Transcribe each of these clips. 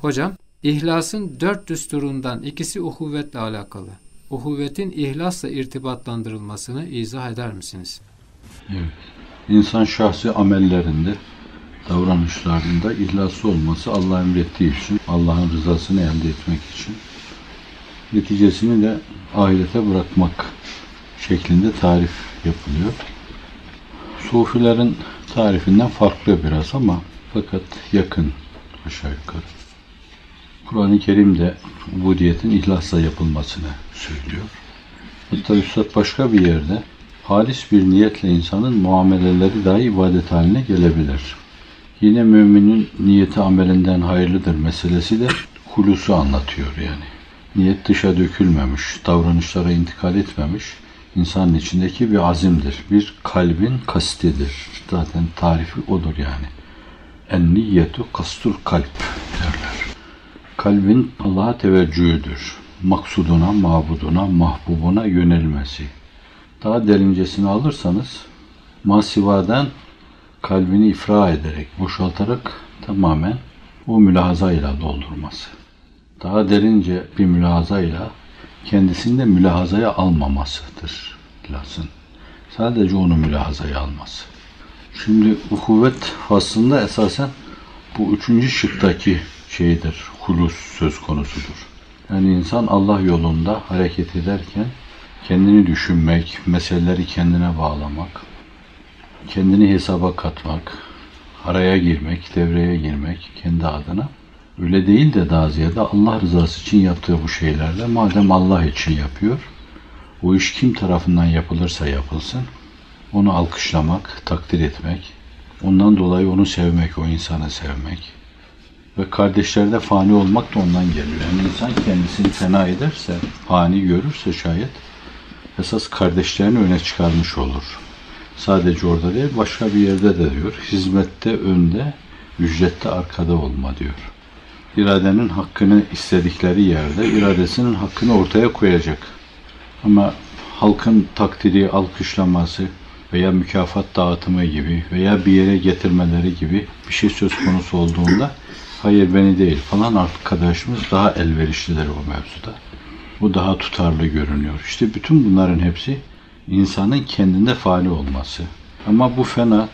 Hocam, ihlasın dört düsturundan ikisi uhuvvetle alakalı. Uhuvvetin ihlasla irtibatlandırılmasını izah eder misiniz? Evet. İnsan şahsi amellerinde, davranışlarında ihlaslı olması Allah emrettiği için, Allah'ın rızasını elde etmek için, neticesini de ahirete bırakmak şeklinde tarif yapılıyor. Sufilerin tarifinden farklı biraz ama fakat yakın aşağı yukarı. Kur'an-ı Kerim de ubudiyetin ihlasla yapılmasını söylüyor. Hatta Üstad başka bir yerde halis bir niyetle insanın muameleleri dahi ibadet haline gelebilir. Yine müminin niyeti amelinden hayırlıdır meselesi de hulusu anlatıyor yani. Niyet dışa dökülmemiş, davranışlara intikal etmemiş, insanın içindeki bir azimdir. Bir kalbin kastidir. Zaten tarifi odur yani. En niyetu kastur kalp derler. Kalbin Allah'a teveccühüdür. Maksuduna, mabuduna, mahbubuna yönelmesi. Daha derincesini alırsanız masivadan kalbini ifra ederek, boşaltarak tamamen o mülahazayla doldurması. Daha derince bir mülahazayla kendisinde mülahazaya almamasıdır lazım. Sadece onu mülahazaya alması. Şimdi uhuvvet faslında esasen bu üçüncü şıktaki şeydir, hulus söz konusudur. Yani insan Allah yolunda hareket ederken kendini düşünmek, meseleleri kendine bağlamak, kendini hesaba katmak, araya girmek, devreye girmek kendi adına öyle değil de daha ziyade Allah rızası için yaptığı bu şeylerle madem Allah için yapıyor, o iş kim tarafından yapılırsa yapılsın, onu alkışlamak, takdir etmek, ondan dolayı onu sevmek, o insanı sevmek ve kardeşlerde fani olmak da ondan geliyor. Yani insan kendisini fena ederse, fani görürse şayet esas kardeşlerini öne çıkarmış olur. Sadece orada değil, başka bir yerde de diyor. Hizmette önde, ücrette arkada olma diyor. İradenin hakkını istedikleri yerde iradesinin hakkını ortaya koyacak. Ama halkın takdiri, alkışlaması veya mükafat dağıtımı gibi veya bir yere getirmeleri gibi bir şey söz konusu olduğunda hayır beni değil falan arkadaşımız daha elverişlidir o mevzuda. Bu daha tutarlı görünüyor. İşte bütün bunların hepsi insanın kendinde fani olması. Ama bu fena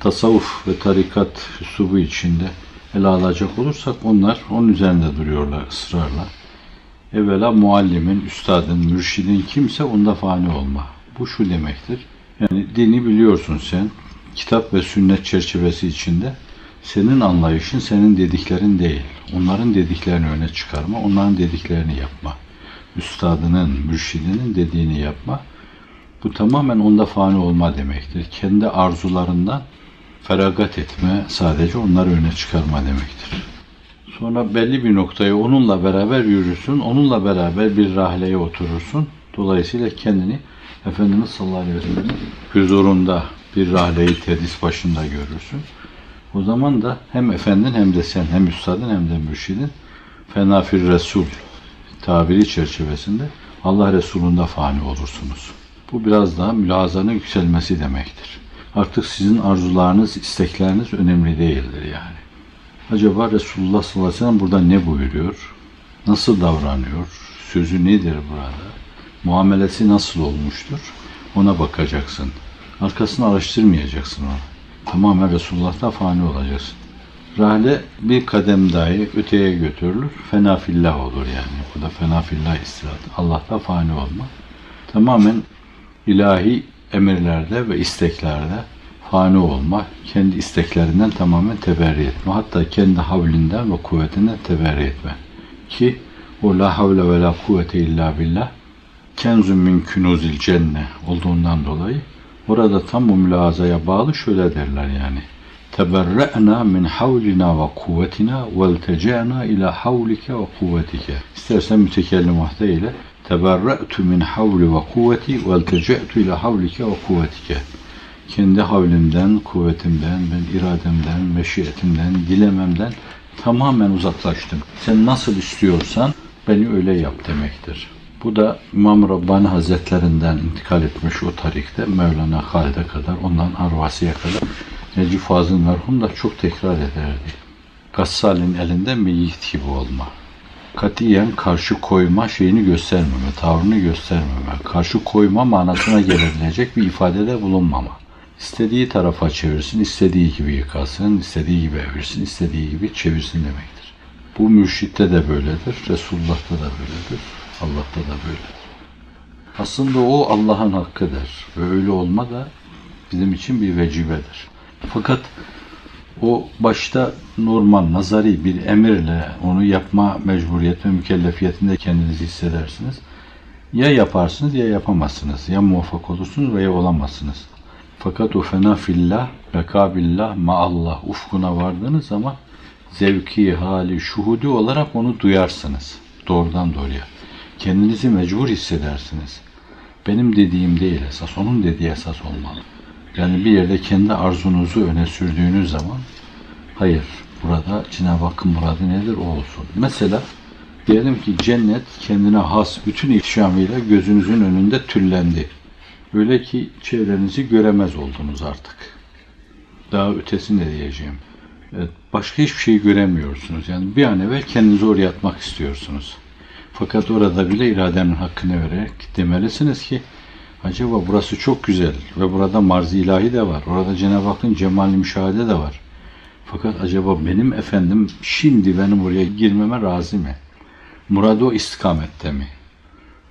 tasavvuf ve tarikat üslubu içinde ele alacak olursak onlar onun üzerinde duruyorlar ısrarla. Evvela muallimin, üstadın, mürşidin kimse onda fani olma. Bu şu demektir. Yani dini biliyorsun sen. Kitap ve sünnet çerçevesi içinde senin anlayışın senin dediklerin değil. Onların dediklerini öne çıkarma, onların dediklerini yapma. Üstadının, mürşidinin dediğini yapma. Bu tamamen onda fani olma demektir. Kendi arzularından feragat etme, sadece onları öne çıkarma demektir. Sonra belli bir noktaya onunla beraber yürürsün, onunla beraber bir rahleye oturursun. Dolayısıyla kendini Efendimiz sallallahu aleyhi ve sellem huzurunda bir rahleyi tedris başında görürsün. O zaman da hem efendin hem de sen hem üstadın hem de mürşidin fenafir Resul tabiri çerçevesinde Allah Resulü'nde fani olursunuz. Bu biraz daha mülazanın yükselmesi demektir. Artık sizin arzularınız, istekleriniz önemli değildir yani. Acaba Resulullah sallallahu aleyhi ve sellem burada ne buyuruyor? Nasıl davranıyor? Sözü nedir burada? Muamelesi nasıl olmuştur? Ona bakacaksın. Arkasını araştırmayacaksın onu. Tamamen Resulullah'ta fani olacaksın. Rahle bir kadem dahi öteye götürülür. Fenafillah olur yani. Bu da fenafillah istirahat. Allah'ta fani olma. Tamamen ilahi emirlerde ve isteklerde fani olma, kendi isteklerinden tamamen teberri etme. Hatta kendi havlinden ve kuvvetinden teberri etme. Ki o la havle ve la kuvvete illa billah kenzun min künuzil cenne olduğundan dolayı orada tam o mülazaya bağlı şöyle derler yani. Teberre'na min havlina ve kuvvetina vel teca'na ila havlike ve kuvvetike. İstersen mütekellimahta ile teberre'tu min havli ve kuvveti vel teca'tu ila havlike ve kuvvetike. Kendi havlimden, kuvvetimden, ben irademden, meşiyetimden, dilememden tamamen uzaklaştım. Sen nasıl istiyorsan beni öyle yap demektir. Bu da İmam Rabbani Hazretlerinden intikal etmiş o tarikte Mevlana Halid'e kadar ondan Arvasi'ye kadar Necip Fazıl merhum da çok tekrar ederdi. Gassal'in elinde meyit gibi olma. Katiyen karşı koyma şeyini göstermeme, tavrını göstermeme, karşı koyma manasına gelebilecek bir ifadede bulunmama. İstediği tarafa çevirsin, istediği gibi yıkasın, istediği gibi evirsin, istediği gibi çevirsin demektir. Bu mürşitte de böyledir, Resulullah'ta da böyledir, Allah'ta da böyledir. Aslında o Allah'ın hakkıdır ve öyle olma da bizim için bir vecibedir. Fakat o başta normal, nazari bir emirle onu yapma mecburiyet ve mükellefiyetinde kendinizi hissedersiniz. Ya yaparsınız ya yapamazsınız. Ya muvaffak olursunuz veya olamazsınız. Fakat o fena fillah, bekabillah, maallah ufkuna vardığınız zaman zevki, hali, şuhudi olarak onu duyarsınız. Doğrudan doğruya. Kendinizi mecbur hissedersiniz. Benim dediğim değil esas, onun dediği esas olmalı. Yani bir yerde kendi arzunuzu öne sürdüğünüz zaman hayır burada Cenab-ı Hakk'ın muradı nedir o olsun. Mesela diyelim ki cennet kendine has bütün ihtişamıyla gözünüzün önünde tüllendi. Öyle ki çevrenizi göremez oldunuz artık. Daha ötesini de diyeceğim. Evet, başka hiçbir şey göremiyorsunuz. Yani bir an evvel kendinizi oraya atmak istiyorsunuz. Fakat orada bile iradenin hakkını vererek demelisiniz ki acaba burası çok güzel ve burada marz ilahi de var. Orada Cenab-ı Hakk'ın cemali müşahede de var. Fakat acaba benim efendim şimdi benim oraya girmeme razı mı? Muradı o istikamette mi?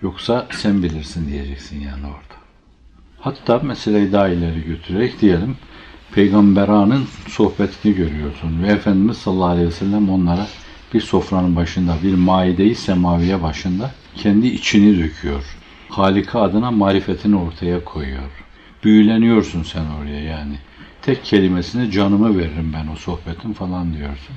Yoksa sen bilirsin diyeceksin yani orada. Hatta meseleyi daha ileri götürerek diyelim Peygamberanın sohbetini görüyorsun ve Efendimiz sallallahu aleyhi ve sellem onlara bir sofranın başında, bir maide-i semaviye başında kendi içini döküyor. Halika adına marifetini ortaya koyuyor. Büyüleniyorsun sen oraya yani. Tek kelimesine canımı veririm ben o sohbetin falan diyorsun.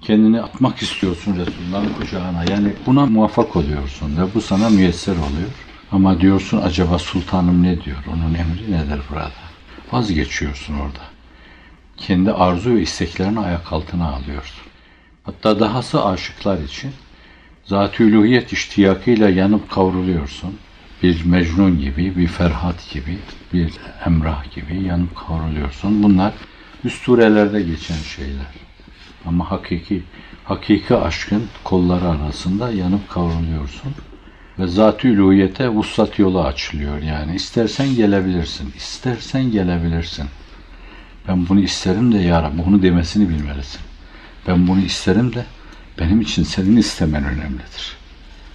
Kendini atmak istiyorsun Resulullah'ın kucağına. Yani buna muvaffak oluyorsun ve bu sana müyesser oluyor. Ama diyorsun acaba sultanım ne diyor? Onun emri nedir burada? Vazgeçiyorsun orada. Kendi arzu ve isteklerini ayak altına alıyorsun. Hatta dahası aşıklar için zat-ı uluhiyet iştiyakıyla yanıp kavruluyorsun. Bir Mecnun gibi, bir Ferhat gibi, bir Emrah gibi yanıp kavruluyorsun. Bunlar üstürelerde geçen şeyler. Ama hakiki, hakiki aşkın kolları arasında yanıp kavruluyorsun. Ve zat-ı uluhiyete vuslat yolu açılıyor yani. istersen gelebilirsin, istersen gelebilirsin. Ben bunu isterim de ya bunu demesini bilmelisin. Ben bunu isterim de benim için senin istemen önemlidir.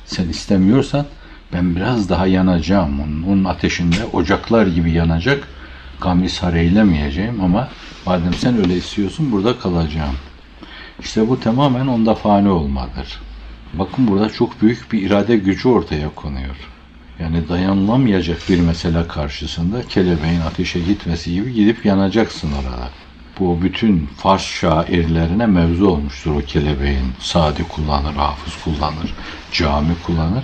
Sen istemiyorsan ben biraz daha yanacağım. Onun, onun ateşinde ocaklar gibi yanacak. Gam ishar eylemeyeceğim ama madem sen öyle istiyorsun burada kalacağım. İşte bu tamamen onda fani olmadır. Bakın burada çok büyük bir irade gücü ortaya konuyor. Yani dayanılamayacak bir mesele karşısında kelebeğin ateşe gitmesi gibi gidip yanacaksın orada. Bu bütün Fars şairlerine mevzu olmuştur o kelebeğin. Sadi kullanır, hafız kullanır, cami kullanır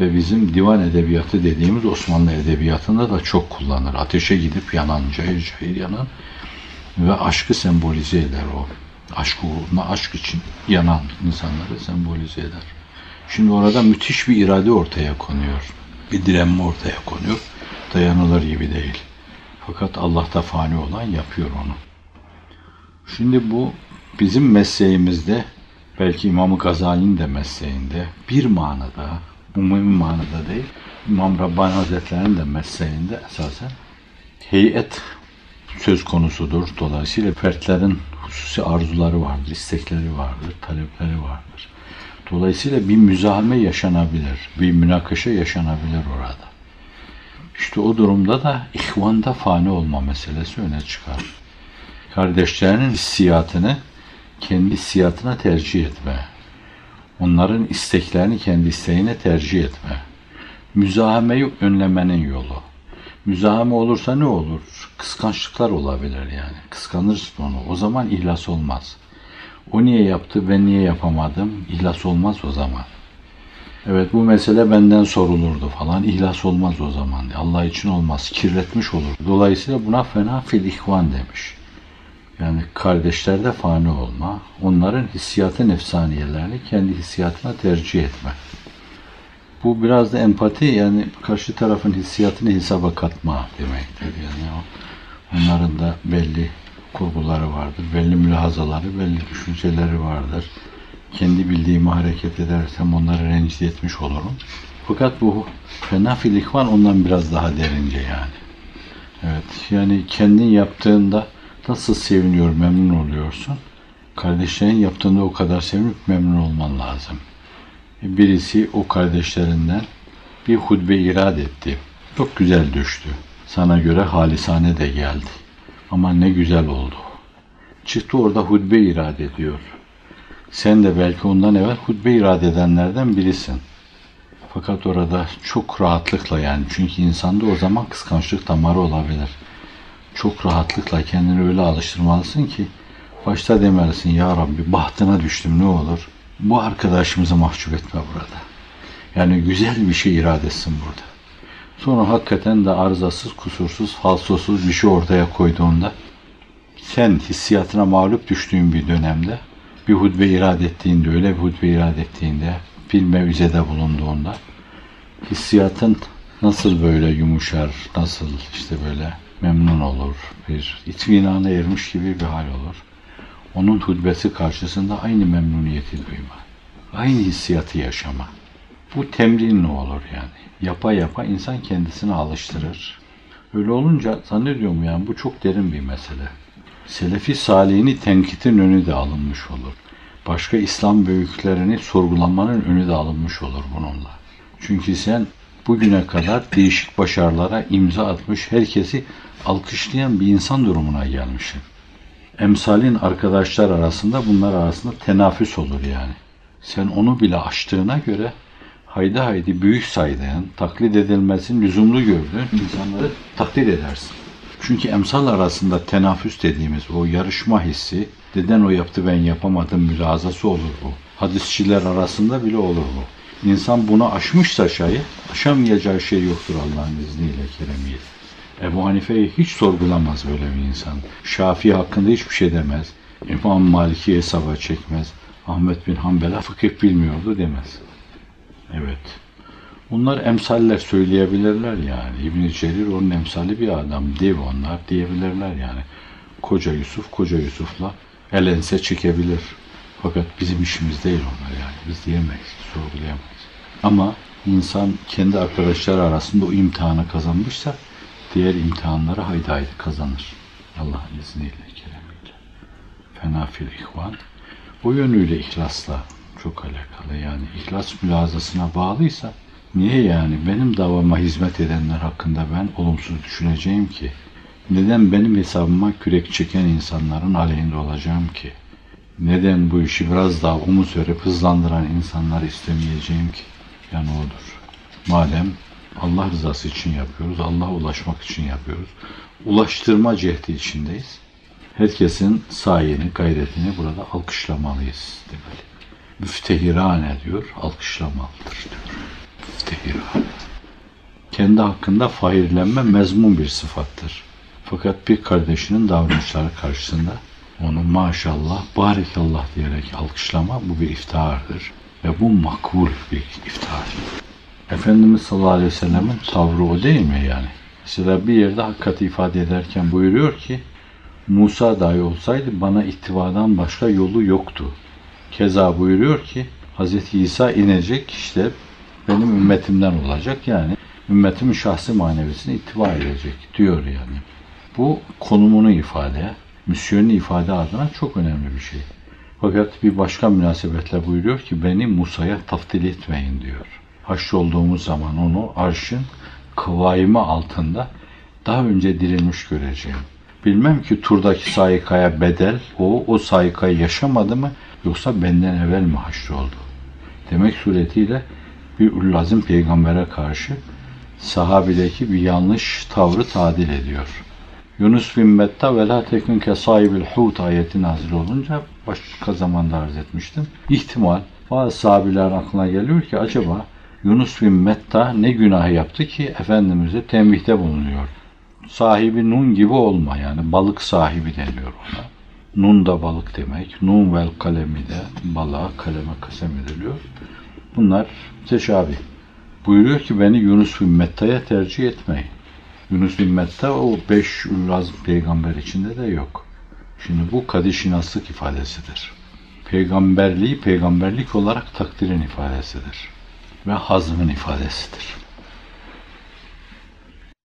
ve bizim divan edebiyatı dediğimiz Osmanlı edebiyatında da çok kullanır. Ateşe gidip yanan, cayır cayır yanan ve aşkı sembolize eder o. Aşk uğruna, aşk için yanan insanları sembolize eder. Şimdi orada müthiş bir irade ortaya konuyor. Bir direnme ortaya konuyor. Dayanılır gibi değil. Fakat Allah'ta fani olan yapıyor onu. Şimdi bu bizim mesleğimizde belki İmam-ı Gazali'nin de mesleğinde bir manada, umumi manada değil, İmam Rabbani Hazretleri'nin de mesleğinde esasen heyet söz konusudur. Dolayısıyla fertlerin hususi arzuları vardır, istekleri vardır, talepleri vardır. Dolayısıyla bir müzahame yaşanabilir, bir münakaşa yaşanabilir orada. İşte o durumda da ihvanda fani olma meselesi öne çıkar. Kardeşlerinin hissiyatını kendi hissiyatına tercih etme. Onların isteklerini kendi isteğine tercih etme. Müzahameyi önlemenin yolu. Müzahame olursa ne olur? Kıskançlıklar olabilir yani. Kıskanırsın onu. O zaman ihlas olmaz. O niye yaptı, ben niye yapamadım? İhlas olmaz o zaman. Evet bu mesele benden sorulurdu falan. İhlas olmaz o zaman. Allah için olmaz. Kirletmiş olur. Dolayısıyla buna fena fil ihvan demiş. Yani kardeşlerde fani olma, onların hissiyatı nefsaniyelerini kendi hissiyatına tercih etme. Bu biraz da empati yani karşı tarafın hissiyatını hesaba katma demektir. Yani onların da belli kurguları vardır. Belli mülahazaları, belli düşünceleri vardır. Kendi bildiğimi hareket edersem onları rencide etmiş olurum. Fakat bu fena fil ihvan ondan biraz daha derince yani. Evet yani kendin yaptığında nasıl seviniyor, memnun oluyorsun. Kardeşlerin yaptığında o kadar sevinip memnun olman lazım. Birisi o kardeşlerinden bir hutbe irad etti. Çok güzel düştü. Sana göre halisane de geldi. Ama ne güzel oldu. Çıktı orada hutbe irad ediyor. Sen de belki ondan evvel hutbe irad edenlerden birisin. Fakat orada çok rahatlıkla yani çünkü insanda o zaman kıskançlık damarı olabilir. Çok rahatlıkla kendini öyle alıştırmalısın ki başta demelisin ya Rabbi bahtına düştüm ne olur. Bu arkadaşımızı mahcup etme burada. Yani güzel bir şey irade etsin burada. Sonra hakikaten de arızasız, kusursuz, falsosuz bir şey ortaya koyduğunda sen hissiyatına mağlup düştüğün bir dönemde bir hutbe irade ettiğinde, öyle bir hutbe irade ettiğinde, bir mevzede bulunduğunda hissiyatın nasıl böyle yumuşar, nasıl işte böyle memnun olur, bir itminana ermiş gibi bir hal olur. Onun hutbesi karşısında aynı memnuniyeti duyma, aynı hissiyatı yaşama. Bu temrinle olur yani. Yapa yapa insan kendisini alıştırır. Öyle olunca zannediyorum yani bu çok derin bir mesele. Selefi salihini tenkitin önü de alınmış olur. Başka İslam büyüklerini sorgulamanın önü de alınmış olur bununla. Çünkü sen bugüne kadar değişik başarılara imza atmış, herkesi alkışlayan bir insan durumuna gelmişsin. Emsalin arkadaşlar arasında bunlar arasında tenaffüs olur yani. Sen onu bile aştığına göre haydi haydi büyük saydığın, taklit edilmesini lüzumlu gördüğün insanları takdir edersin. Çünkü emsal arasında tenaffüs dediğimiz o yarışma hissi, neden o yaptı ben yapamadım mülazası olur bu. Hadisçiler arasında bile olur bu. İnsan bunu aşmışsa şayet, aşamayacağı şey yoktur Allah'ın izniyle, keremiyle. Ebu Hanife'yi hiç sorgulamaz böyle bir insan. Şafii hakkında hiçbir şey demez. İmam Malik'i hesaba çekmez. Ahmet bin Hanbel'e fıkıh bilmiyordu demez. Evet. Bunlar emsaller söyleyebilirler yani. İbn-i Cerir onun emsali bir adam. Dev onlar diyebilirler yani. Koca Yusuf, koca Yusuf'la elense çekebilir. Fakat bizim işimiz değil onlar yani. Biz diyemeyiz, sorgulayamayız. Ama insan kendi arkadaşlar arasında o imtihanı kazanmışsa diğer imtihanları haydi haydi kazanır. Allah'ın izniyle, keremiyle. Fena fil ihvan. O yönüyle ihlasla çok alakalı. Yani ihlas mülazasına bağlıysa niye yani benim davama hizmet edenler hakkında ben olumsuz düşüneceğim ki? Neden benim hesabıma kürek çeken insanların aleyhinde olacağım ki? Neden bu işi biraz daha umut verip hızlandıran insanları istemeyeceğim ki? Yani odur. Madem Allah rızası için yapıyoruz, Allah'a ulaşmak için yapıyoruz. Ulaştırma cehdi içindeyiz. Herkesin sayeni, gayretini burada alkışlamalıyız demeli. Müftehirane diyor, alkışlamalıdır diyor. Müftehirane. Kendi hakkında fahirlenme mezmun bir sıfattır. Fakat bir kardeşinin davranışları karşısında onu maşallah, barikallah diyerek alkışlama bu bir iftihardır. Ve bu makbul bir iftihardır. Efendimiz sallallahu aleyhi ve sellemin tavrı o değil mi yani? Mesela bir yerde hakikati ifade ederken buyuruyor ki Musa dahi olsaydı bana ittibadan başka yolu yoktu. Keza buyuruyor ki Hz. İsa inecek işte benim ümmetimden olacak yani ümmetimin şahsi manevisine ittiba edecek diyor yani. Bu konumunu ifade, misyonunu ifade adına çok önemli bir şey. Fakat bir başka münasebetle buyuruyor ki beni Musa'ya taftil etmeyin diyor. Haşr olduğumuz zaman onu arşın kıvayımı altında daha önce dirilmiş göreceğim. Bilmem ki turdaki sayıkaya bedel, o o sayıkayı yaşamadı mı yoksa benden evvel mi haşr oldu? Demek suretiyle bir ulazım peygambere karşı sahabideki bir yanlış tavrı tadil ediyor. Yunus bin Metta ve la tekun ke sahibil hut ayeti nazil olunca başka zamanda arz etmiştim. İhtimal bazı sahabiler aklına geliyor ki acaba Yunus bin Metta ne günah yaptı ki Efendimiz'e tembihte bulunuyor. Sahibi Nun gibi olma yani balık sahibi deniyor ona. Nun da balık demek. Nun vel kalemi de balığa kaleme kasem ediliyor. Bunlar teşabih. Buyuruyor ki beni Yunus bin Metta'ya tercih etmeyin. Yunus bin Metta o beş ulaz peygamber içinde de yok. Şimdi bu kadişinaslık ifadesidir. Peygamberliği peygamberlik olarak takdirin ifadesidir. Ve hazmın ifadesidir.